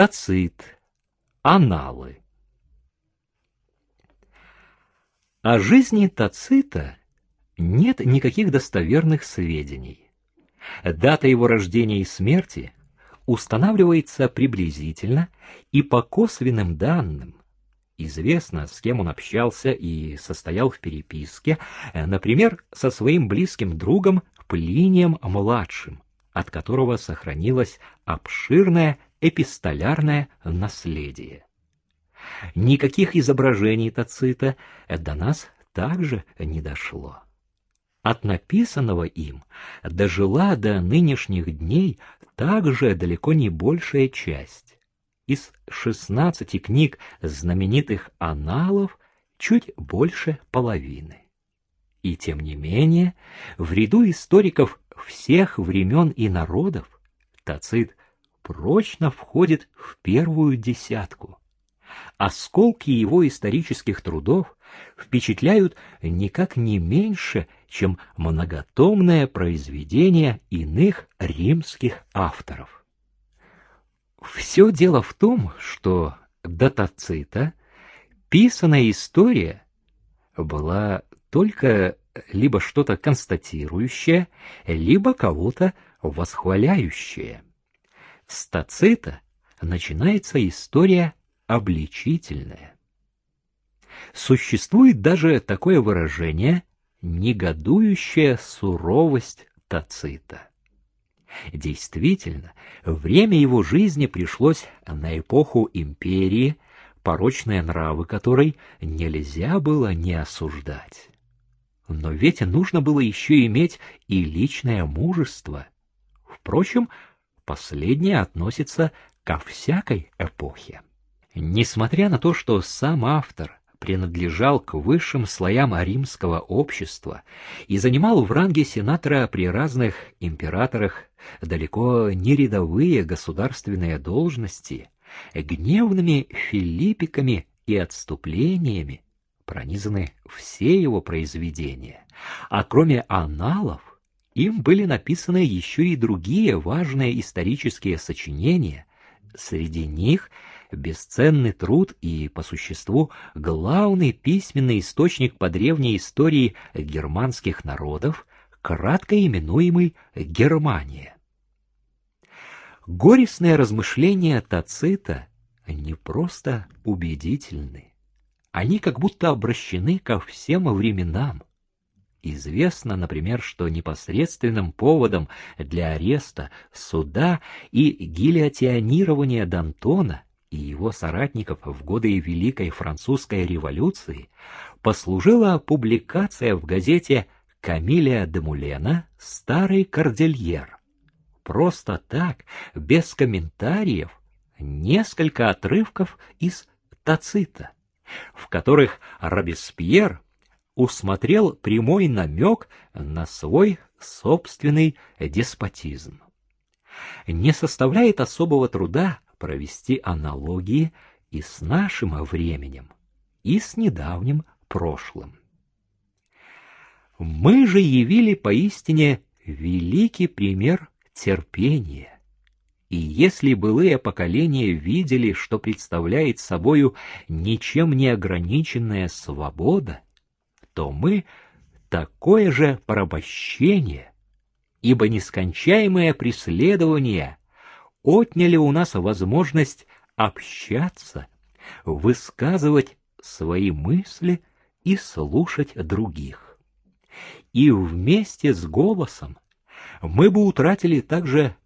Тацит. Аналы. О жизни Тацита нет никаких достоверных сведений. Дата его рождения и смерти устанавливается приблизительно и по косвенным данным. Известно, с кем он общался и состоял в переписке, например, со своим близким другом Плинием-младшим, от которого сохранилось обширное эпистолярное наследие. Никаких изображений Тацита до нас также не дошло. От написанного им дожила до нынешних дней также далеко не большая часть. Из шестнадцати книг знаменитых аналов чуть больше половины. И тем не менее, в ряду историков всех времен и народов Тацит прочно входит в первую десятку. Осколки его исторических трудов впечатляют никак не меньше, чем многотомное произведение иных римских авторов. Все дело в том, что до Тацита писанная история была только либо что-то констатирующее, либо кого-то восхваляющее. С Тацита начинается история обличительная. Существует даже такое выражение «негодующая суровость Тацита». Действительно, время его жизни пришлось на эпоху империи, порочные нравы которой нельзя было не осуждать. Но ведь нужно было еще иметь и личное мужество. Впрочем, последнее относится ко всякой эпохе. Несмотря на то, что сам автор принадлежал к высшим слоям римского общества и занимал в ранге сенатора при разных императорах далеко не рядовые государственные должности, гневными филиппиками и отступлениями пронизаны все его произведения, а кроме аналов, им были написаны еще и другие важные исторические сочинения, среди них бесценный труд и, по существу, главный письменный источник по древней истории германских народов, кратко именуемый Германия. Горестные размышления Тацита не просто убедительны, они как будто обращены ко всем временам. Известно, например, что непосредственным поводом для ареста, суда и гильотионирования Д'Антона и его соратников в годы Великой Французской революции послужила публикация в газете Камиля де Мулена «Старый кордильер». Просто так, без комментариев, несколько отрывков из Тацита в которых Робеспьер усмотрел прямой намек на свой собственный деспотизм. Не составляет особого труда провести аналогии и с нашим временем, и с недавним прошлым. Мы же явили поистине великий пример терпения, и если былые поколения видели, что представляет собою ничем не ограниченная свобода, то мы такое же порабощение, ибо нескончаемое преследование отняли у нас возможность общаться, высказывать свои мысли и слушать других. И вместе с голосом мы бы утратили также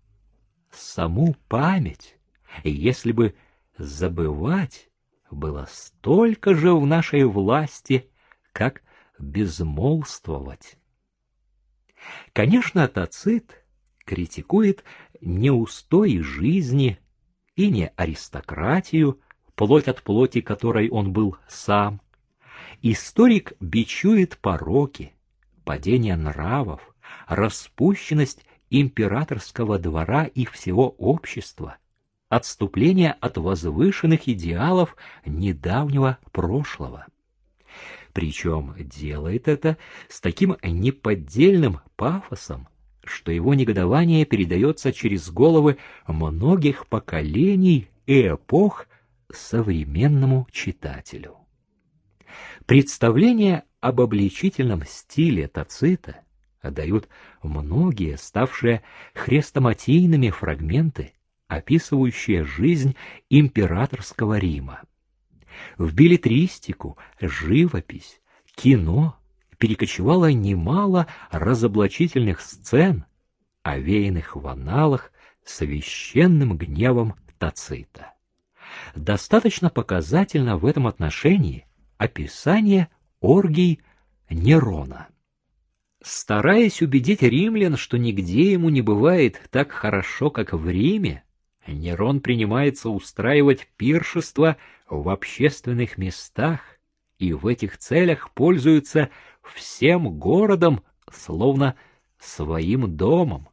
саму память, если бы забывать было столько же в нашей власти, как безмолвствовать. Конечно, Тацит критикует не устои жизни и не аристократию, плоть от плоти которой он был сам. Историк бичует пороки, падение нравов, распущенность императорского двора и всего общества, отступление от возвышенных идеалов недавнего прошлого. Причем делает это с таким неподдельным пафосом, что его негодование передается через головы многих поколений и эпох современному читателю. Представление об обличительном стиле Тацита дают многие, ставшие хрестоматийными фрагменты, описывающие жизнь императорского Рима. В билетристику, живопись, кино перекочевало немало разоблачительных сцен, овеянных в аналах священным гневом Тацита. Достаточно показательно в этом отношении описание оргий Нерона. Стараясь убедить римлян, что нигде ему не бывает так хорошо, как в Риме, Нерон принимается устраивать пиршества в общественных местах и в этих целях пользуется всем городом, словно своим домом.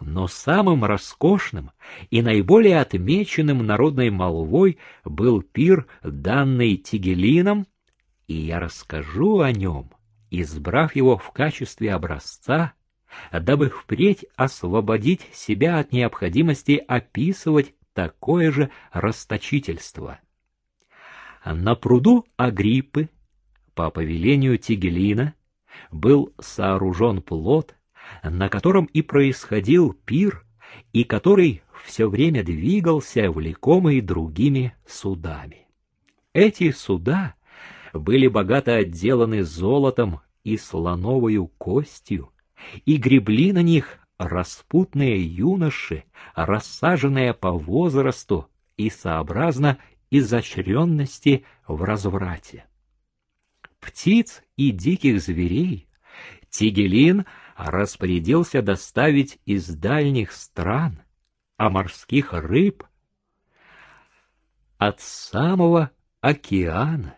Но самым роскошным и наиболее отмеченным народной молвой был пир, данный Тигелином, и я расскажу о нем избрав его в качестве образца, дабы впредь освободить себя от необходимости описывать такое же расточительство. На пруду Агриппы, по повелению Тигелина, был сооружен плот, на котором и происходил пир, и который все время двигался, влекомый другими судами. Эти суда были богато отделаны золотом и слоновою костью, и гребли на них распутные юноши, рассаженные по возрасту и сообразно изощренности в разврате. Птиц и диких зверей Тигелин распорядился доставить из дальних стран, а морских рыб от самого океана.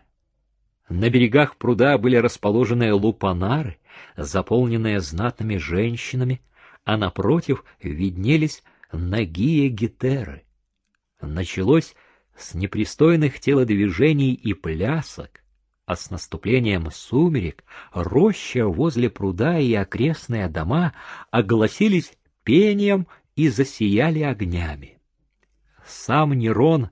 На берегах пруда были расположены лупанары, заполненные знатными женщинами, а напротив виднелись нагие гетеры. Началось с непристойных телодвижений и плясок, а с наступлением сумерек роща возле пруда и окрестные дома огласились пением и засияли огнями. Сам Нерон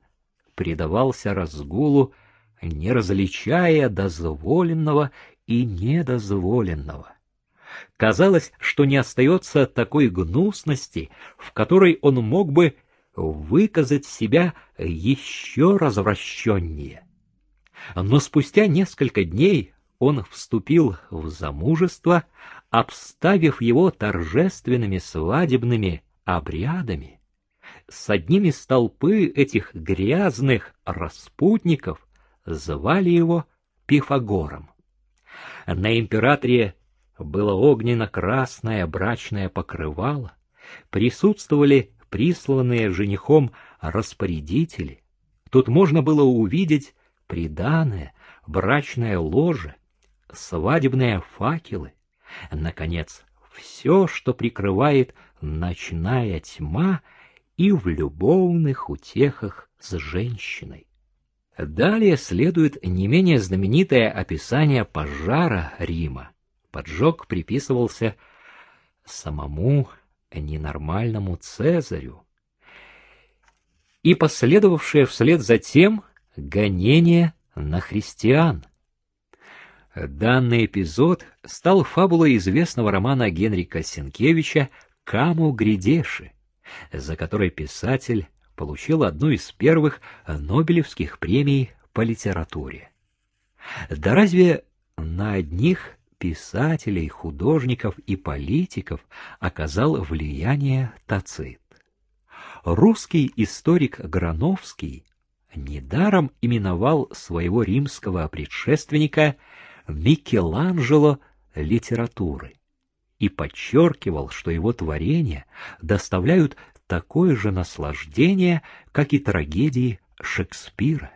предавался разгулу не различая дозволенного и недозволенного. Казалось, что не остается такой гнусности, в которой он мог бы выказать себя еще развращеннее. Но спустя несколько дней он вступил в замужество, обставив его торжественными свадебными обрядами. С одним из толпы этих грязных распутников звали его Пифагором. На императоре было огненно-красное брачное покрывало, присутствовали присланные женихом распорядители. Тут можно было увидеть приданое, брачное ложе, свадебные факелы, наконец, все, что прикрывает ночная тьма и в любовных утехах с женщиной. Далее следует не менее знаменитое описание пожара Рима. Поджог приписывался самому ненормальному Цезарю. И последовавшее вслед за тем гонение на христиан. Данный эпизод стал фабулой известного романа Генрика Сенкевича «Каму Гридеши», за которой писатель получил одну из первых Нобелевских премий по литературе. Да разве на одних писателей, художников и политиков оказал влияние Тацит? Русский историк Грановский недаром именовал своего римского предшественника Микеланджело литературы и подчеркивал, что его творения доставляют такое же наслаждение, как и трагедии Шекспира.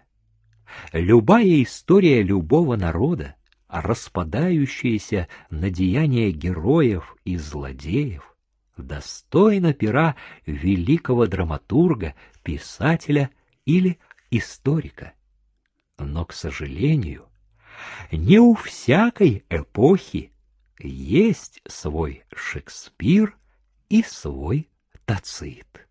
Любая история любого народа, распадающаяся на деяния героев и злодеев, достойна пера великого драматурга, писателя или историка. Но, к сожалению, не у всякой эпохи есть свой Шекспир и свой Тацит.